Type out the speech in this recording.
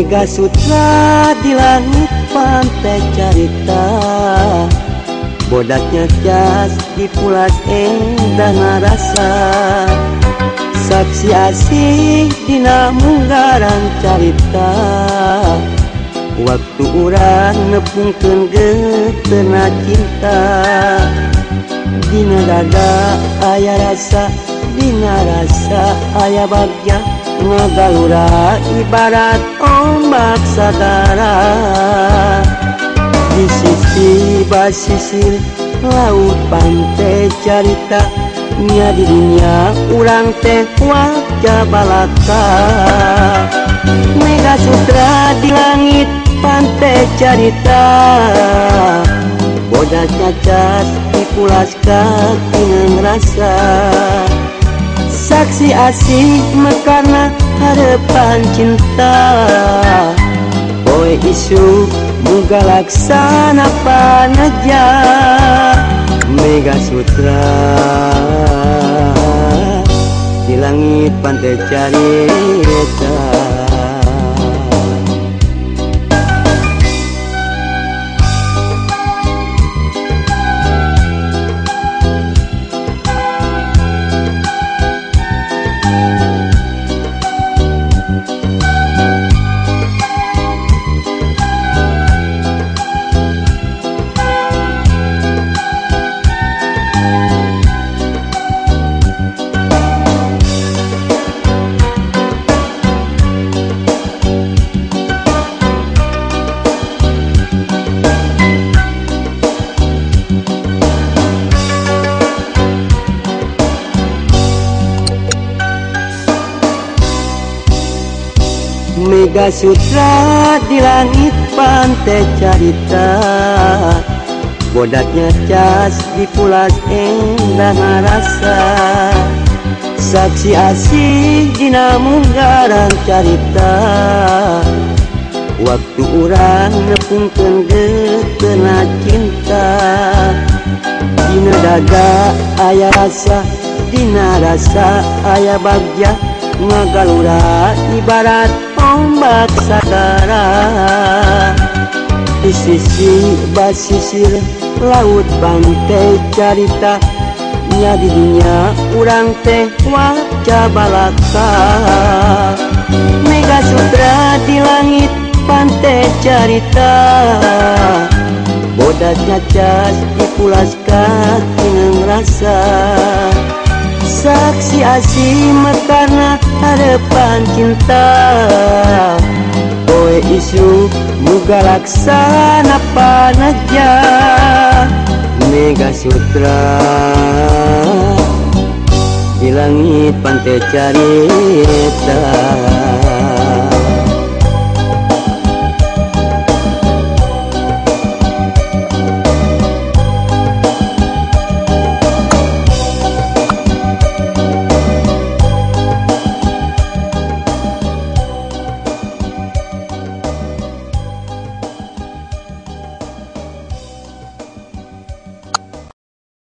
Mega Sutra di langit pantai carita. Bodaknya jas di pulas endah rasa Saksi asih dina munggaran carita. Waktu urang nepungkeun geutena cinta. Dina dada aya rasa dina rasa aya bagja ngagalura ibarat ombak sagara di sisi basisir laut pantai carita nya dirinya urang teh wajah balaka Mega Sutra di langit pantai carita. Bodas cacat dipulaskan dengan rasa. Saksi asih mekana harapan cinta. Boy isu muga laksana panaja. Mega Sutra. Di langit pantai carita Mega Sutra di langit pantai carita. Bodaknya cas di pulas endah rasa Saksi asih dina munggaran carita. Waktu orang nepungkeun getena cinta. Dina dada aya rasa Dina rasa aya bagja ngagalura ibarat ombak sagara di sisi basisir laut Bante caritanya didinya urang teh waca balaka Mega Sutra di langit pantai carita. Bodas nyacas dipulas kaki rasa. saksi asima karena hadapan cinta. Poe isu buka laksana panaja Mega sutra. Di langit pantai carita.